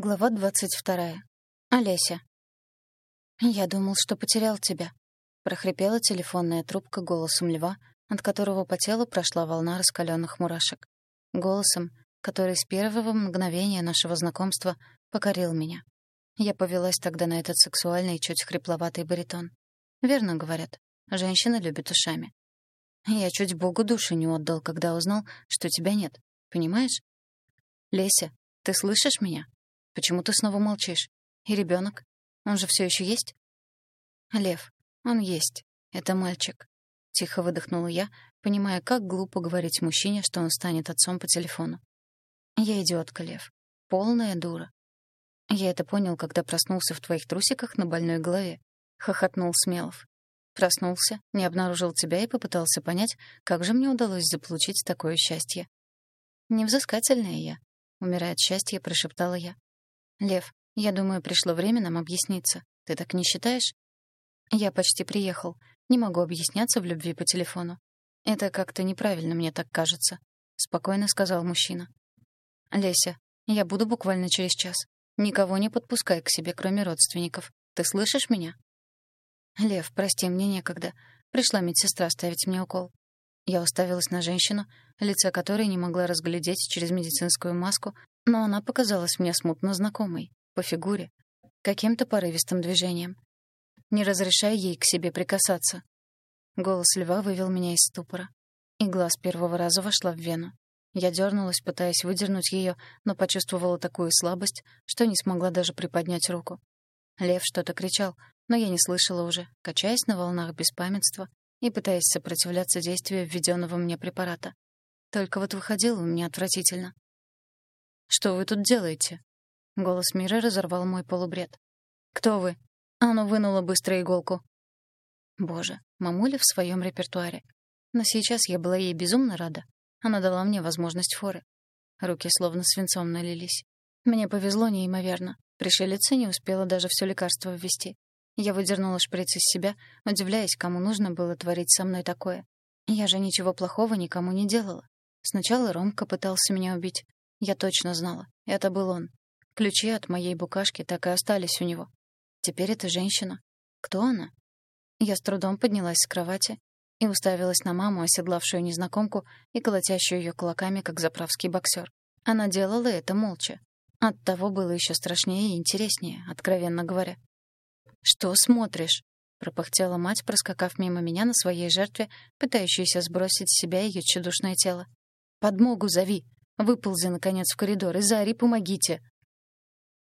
Глава двадцать вторая. Олеся. «Я думал, что потерял тебя», — прохрипела телефонная трубка голосом льва, от которого по телу прошла волна раскаленных мурашек. Голосом, который с первого мгновения нашего знакомства покорил меня. Я повелась тогда на этот сексуальный, чуть хрипловатый баритон. Верно говорят, женщина любит ушами. Я чуть Богу души не отдал, когда узнал, что тебя нет. Понимаешь? Леся, ты слышишь меня? Почему ты снова молчишь? И ребенок? Он же все еще есть? Лев, он есть. Это мальчик. Тихо выдохнула я, понимая, как глупо говорить мужчине, что он станет отцом по телефону. Я идиотка, Лев. Полная дура. Я это понял, когда проснулся в твоих трусиках на больной голове. Хохотнул Смелов. Проснулся, не обнаружил тебя и попытался понять, как же мне удалось заполучить такое счастье. Невзыскательная я. Умирая от счастья, прошептала я. «Лев, я думаю, пришло время нам объясниться. Ты так не считаешь?» «Я почти приехал. Не могу объясняться в любви по телефону. Это как-то неправильно, мне так кажется», — спокойно сказал мужчина. «Леся, я буду буквально через час. Никого не подпускай к себе, кроме родственников. Ты слышишь меня?» «Лев, прости, мне некогда. Пришла медсестра ставить мне укол». Я уставилась на женщину, лица которой не могла разглядеть через медицинскую маску, но она показалась мне смутно знакомой, по фигуре, каким-то порывистым движением. Не разрешай ей к себе прикасаться. Голос льва вывел меня из ступора. Игла с первого раза вошла в вену. Я дернулась, пытаясь выдернуть ее, но почувствовала такую слабость, что не смогла даже приподнять руку. Лев что-то кричал, но я не слышала уже, качаясь на волнах беспамятства и пытаясь сопротивляться действию введенного мне препарата. Только вот выходило у меня отвратительно. Что вы тут делаете?» Голос Мира разорвал мой полубред. «Кто вы?» Оно вынуло быстро иголку. Боже, мамуля в своем репертуаре. Но сейчас я была ей безумно рада. Она дала мне возможность форы. Руки словно свинцом налились. Мне повезло неимоверно. Пришелица не успела даже все лекарство ввести. Я выдернула шприц из себя, удивляясь, кому нужно было творить со мной такое. Я же ничего плохого никому не делала. Сначала Ромка пытался меня убить, я точно знала. Это был он. Ключи от моей букашки так и остались у него. Теперь это женщина. Кто она? Я с трудом поднялась с кровати и уставилась на маму, оседлавшую незнакомку и колотящую ее кулаками, как заправский боксер. Она делала это молча. Оттого было еще страшнее и интереснее, откровенно говоря. «Что смотришь?» — пропыхтела мать, проскакав мимо меня на своей жертве, пытающейся сбросить с себя ее чудушное тело. «Подмогу зови!» Выползи, наконец, в коридор и заори «помогите».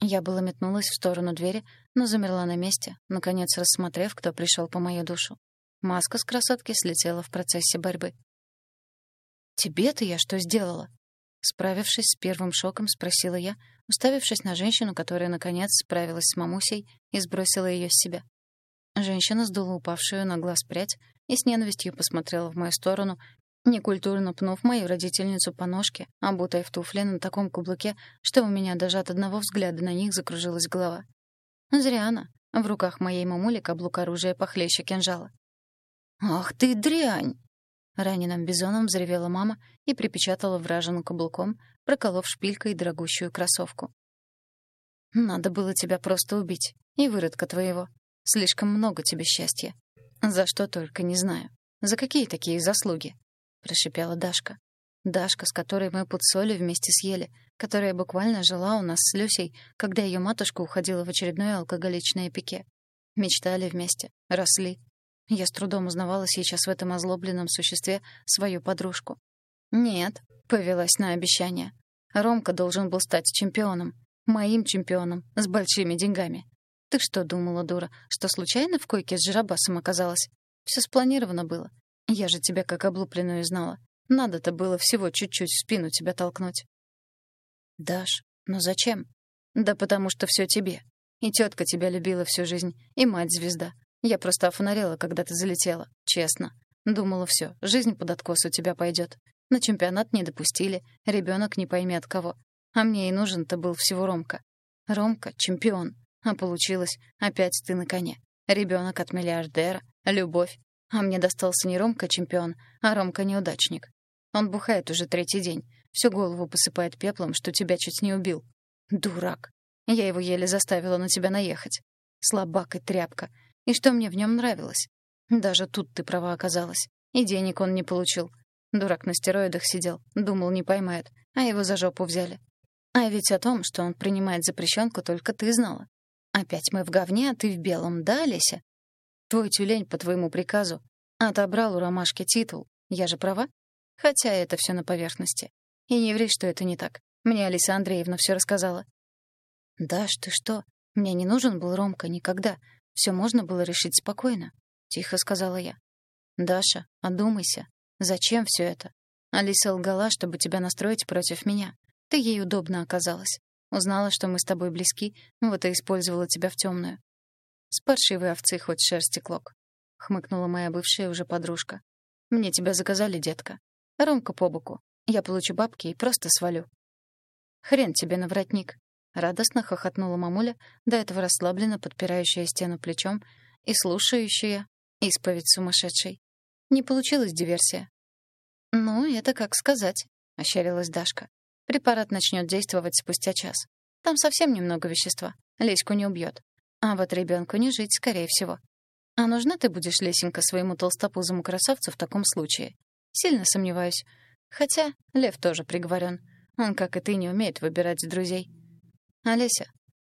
Я было метнулась в сторону двери, но замерла на месте, наконец рассмотрев, кто пришел по мою душу. Маска с красотки слетела в процессе борьбы. «Тебе-то я что сделала?» Справившись с первым шоком, спросила я, уставившись на женщину, которая, наконец, справилась с мамусей и сбросила ее с себя. Женщина сдула упавшую на глаз прядь и с ненавистью посмотрела в мою сторону, некультурно пнув мою родительницу по ножке, обутой в туфли на таком каблуке, что у меня даже от одного взгляда на них закружилась голова. Зря она. В руках моей мамули каблук оружия похлеще кинжала. «Ах ты дрянь!» Раненым бизоном взревела мама и припечатала вражину каблуком, проколов шпилькой дорогущую кроссовку. «Надо было тебя просто убить, и выродка твоего. Слишком много тебе счастья. За что только не знаю. За какие такие заслуги?» — прошипела Дашка. Дашка, с которой мы под солью вместе съели, которая буквально жила у нас с Люсей, когда ее матушка уходила в очередное алкоголичное пике. Мечтали вместе, росли. Я с трудом узнавала сейчас в этом озлобленном существе свою подружку. Нет, повелась на обещание. Ромка должен был стать чемпионом. Моим чемпионом, с большими деньгами. Ты что думала, дура, что случайно в койке с жиробасом оказалась? Все спланировано было. Я же тебя как облупленную знала. Надо-то было всего чуть-чуть в спину тебя толкнуть. Даш, но зачем? Да потому что все тебе. И тетка тебя любила всю жизнь, и мать звезда. Я просто офонарела, когда ты залетела, честно. Думала, все, жизнь под откос у тебя пойдет. На чемпионат не допустили, ребенок не пойми от кого. А мне и нужен-то был всего Ромка. Ромка — чемпион. А получилось, опять ты на коне. Ребенок от миллиардера, любовь, а мне достался не Ромка чемпион, а Ромка неудачник. Он бухает уже третий день, всю голову посыпает пеплом, что тебя чуть не убил. Дурак. Я его еле заставила на тебя наехать. Слабак и тряпка. И что мне в нем нравилось? Даже тут ты права оказалась. И денег он не получил. Дурак на стероидах сидел, думал, не поймают, а его за жопу взяли. А ведь о том, что он принимает запрещенку, только ты знала. Опять мы в говне, а ты в белом, да, Леся? Твой тюлень по твоему приказу отобрал у Ромашки титул. Я же права? Хотя это все на поверхности. И не ври, что это не так. Мне Алиса Андреевна все рассказала. «Даш, ты что? Мне не нужен был Ромка никогда. Все можно было решить спокойно», — тихо сказала я. «Даша, одумайся. Зачем все это? Алиса лгала, чтобы тебя настроить против меня. Ты ей удобно оказалась. Узнала, что мы с тобой близки, вот и использовала тебя в темную. С паршивой овцы хоть шерсти клок. Хмыкнула моя бывшая уже подружка. Мне тебя заказали, детка. Ромка по боку. Я получу бабки и просто свалю. Хрен тебе на воротник. Радостно хохотнула мамуля, до этого расслабленно подпирающая стену плечом и слушающая исповедь сумасшедшей. Не получилась диверсия. «Ну, это как сказать», — ощерилась Дашка. «Препарат начнет действовать спустя час. Там совсем немного вещества. Леську не убьет. А вот ребенку не жить, скорее всего. А нужна ты будешь, Лесенька, своему толстопузому красавцу в таком случае? Сильно сомневаюсь. Хотя Лев тоже приговорен. Он, как и ты, не умеет выбирать друзей. Олеся,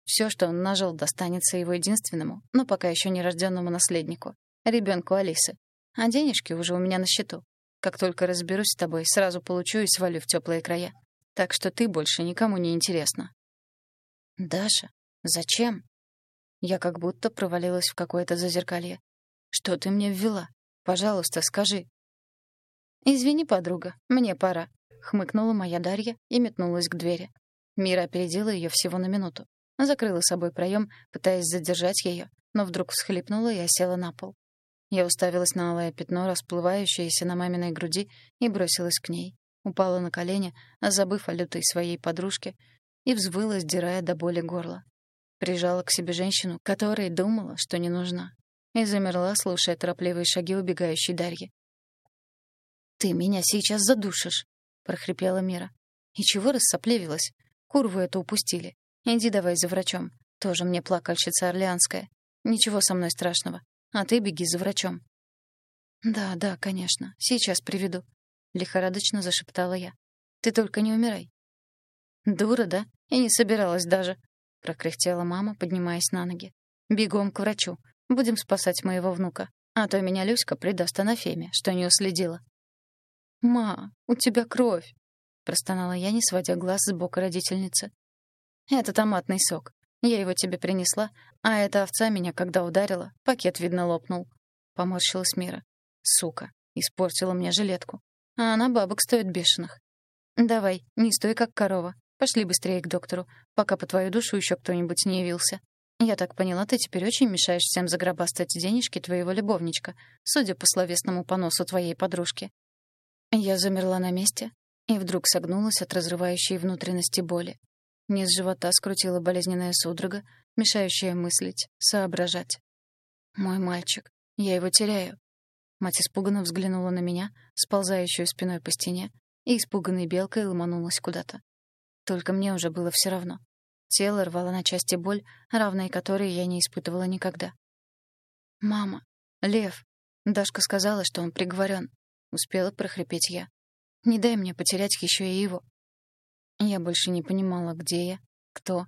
все, что он нажил, достанется его единственному, но пока еще не рожденному наследнику, ребенку Алисы. А денежки уже у меня на счету. Как только разберусь с тобой, сразу получу и свалю в теплые края. Так что ты больше никому не интересна. Даша, зачем? Я как будто провалилась в какое-то зазеркалье. Что ты мне ввела? Пожалуйста, скажи. Извини, подруга, мне пора, хмыкнула моя Дарья и метнулась к двери. Мира опередила ее всего на минуту. Закрыла собой проем, пытаясь задержать ее, но вдруг всхлипнула и осела на пол. Я уставилась на алое пятно, расплывающееся на маминой груди, и бросилась к ней. Упала на колени, забыв о лютой своей подружке, и взвыла, сдирая до боли горло. Прижала к себе женщину, которой думала, что не нужна, и замерла, слушая торопливые шаги убегающей Дарьи. «Ты меня сейчас задушишь!» — прохрипела Мира. «И чего рассоплевилась? Курву эту упустили. Иди давай за врачом. Тоже мне плакальщица орлеанская. Ничего со мной страшного. А ты беги за врачом». «Да, да, конечно. Сейчас приведу», — лихорадочно зашептала я. «Ты только не умирай». «Дура, да? И не собиралась даже», — прокряхтела мама, поднимаясь на ноги. «Бегом к врачу. Будем спасать моего внука. А то меня Люська предаст анафеме, что не уследила». «Ма, у тебя кровь!» простонала я, не сводя глаз с бока родительницы. «Это томатный сок. Я его тебе принесла, а эта овца меня, когда ударила, пакет, видно, лопнул». Поморщилась Мира. «Сука, испортила мне жилетку. А она бабок стоит бешеных. Давай, не стой как корова. Пошли быстрее к доктору, пока по твою душу еще кто-нибудь не явился. Я так поняла, ты теперь очень мешаешь всем загробастать денежки твоего любовничка, судя по словесному поносу твоей подружки». Я замерла на месте, и вдруг согнулась от разрывающей внутренности боли. Низ живота скрутила болезненная судорога, мешающая мыслить, соображать. «Мой мальчик, я его теряю». Мать испуганно взглянула на меня, сползающую спиной по стене, и испуганной белкой ломанулась куда-то. Только мне уже было все равно. Тело рвало на части боль, равной которой я не испытывала никогда. «Мама! Лев!» Дашка сказала, что он приговорен. Успела прохрипеть я. Не дай мне потерять еще и его. Я больше не понимала, где я, кто.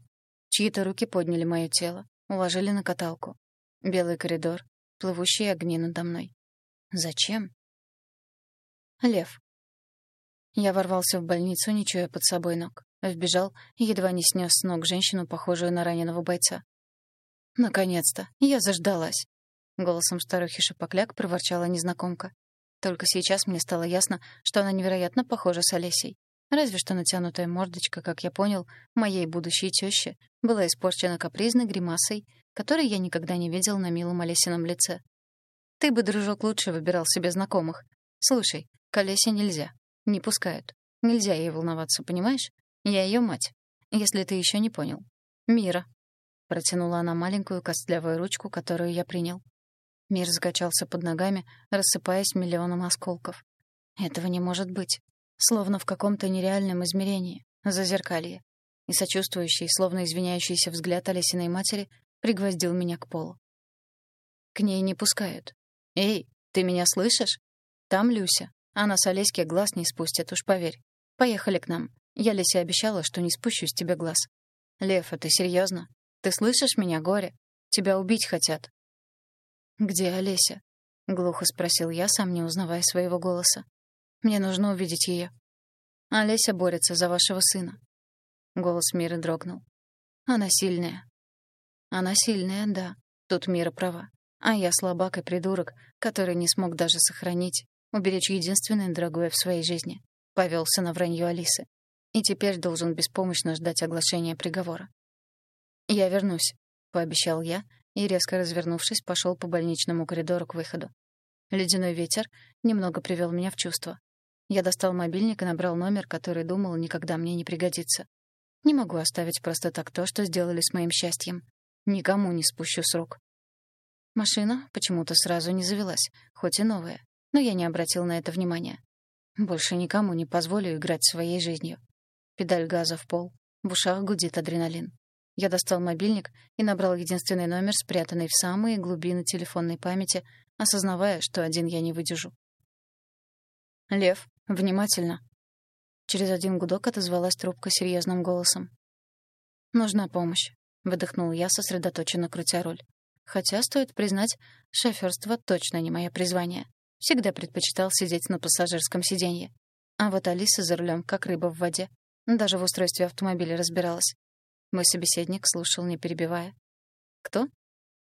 Чьи-то руки подняли мое тело, уложили на каталку. Белый коридор, плывущие огни надо мной. Зачем? Лев. Я ворвался в больницу, не чуя под собой ног. Вбежал едва не снес с ног женщину, похожую на раненого бойца. «Наконец-то! Я заждалась!» Голосом старухи Шапокляк проворчала незнакомка. Только сейчас мне стало ясно, что она невероятно похожа с Олесей. Разве что натянутая мордочка, как я понял, моей будущей тещи, была испорчена капризной гримасой, которой я никогда не видел на милом Олесином лице. Ты бы, дружок, лучше выбирал себе знакомых. Слушай, к Олесе нельзя. Не пускают. Нельзя ей волноваться, понимаешь? Я ее мать. Если ты еще не понял. Мира. Протянула она маленькую костлявую ручку, которую я принял. Мир закачался под ногами, рассыпаясь миллионом осколков. Этого не может быть. Словно в каком-то нереальном измерении, зазеркалье. и сочувствующий, словно извиняющийся взгляд Олесиной матери пригвоздил меня к полу. К ней не пускают. «Эй, ты меня слышишь? Там Люся. Она с Олеськи глаз не спустит, уж поверь. Поехали к нам. Я Лесе обещала, что не спущу с тебя глаз. Лев, это серьезно? Ты слышишь меня, горе? Тебя убить хотят». «Где Олеся?» — глухо спросил я, сам не узнавая своего голоса. «Мне нужно увидеть ее. Олеся борется за вашего сына». Голос Миры дрогнул. «Она сильная». «Она сильная, да. Тут Мира права. А я слабак и придурок, который не смог даже сохранить, уберечь единственное дорогое в своей жизни. Повелся на вранье Алисы. И теперь должен беспомощно ждать оглашения приговора. «Я вернусь», — пообещал я, и, резко развернувшись, пошел по больничному коридору к выходу. Ледяной ветер немного привел меня в чувство. Я достал мобильник и набрал номер, который думал, никогда мне не пригодится. Не могу оставить просто так то, что сделали с моим счастьем. Никому не спущу с рук. Машина почему-то сразу не завелась, хоть и новая, но я не обратил на это внимания. Больше никому не позволю играть своей жизнью. Педаль газа в пол, в ушах гудит адреналин. Я достал мобильник и набрал единственный номер, спрятанный в самые глубины телефонной памяти, осознавая, что один я не выдержу. «Лев, внимательно!» Через один гудок отозвалась трубка серьезным голосом. «Нужна помощь», — выдохнул я, сосредоточенно крутя руль. Хотя, стоит признать, шофёрство точно не мое призвание. Всегда предпочитал сидеть на пассажирском сиденье. А вот Алиса за рулем, как рыба в воде. Даже в устройстве автомобиля разбиралась. Мой собеседник слушал, не перебивая. «Кто?»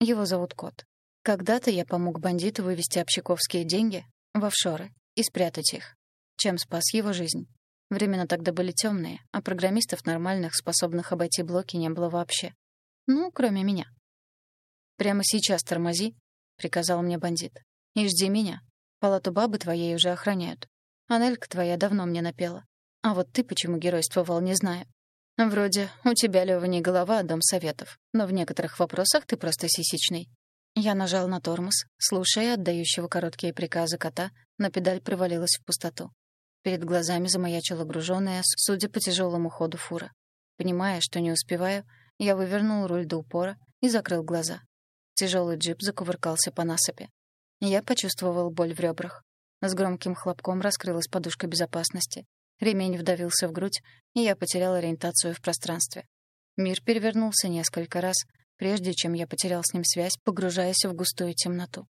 «Его зовут Кот. Когда-то я помог бандиту вывести общаковские деньги в офшоры и спрятать их, чем спас его жизнь. Времена тогда были темные, а программистов нормальных, способных обойти блоки, не было вообще. Ну, кроме меня. «Прямо сейчас тормози», — приказал мне бандит. «И жди меня. Палату бабы твоей уже охраняют. Анелька твоя давно мне напела. А вот ты почему геройствовал, не знаю. Вроде у тебя, Лёва, не голова, а дом советов. Но в некоторых вопросах ты просто сисичный». Я нажал на тормоз, слушая отдающего короткие приказы кота, но педаль провалилась в пустоту. Перед глазами замаячила груженная, судя по тяжелому ходу фура. Понимая, что не успеваю, я вывернул руль до упора и закрыл глаза. Тяжелый джип закувыркался по насыпи. Я почувствовал боль в ребрах. С громким хлопком раскрылась подушка безопасности. Ремень вдавился в грудь, и я потерял ориентацию в пространстве. Мир перевернулся несколько раз, прежде чем я потерял с ним связь, погружаясь в густую темноту.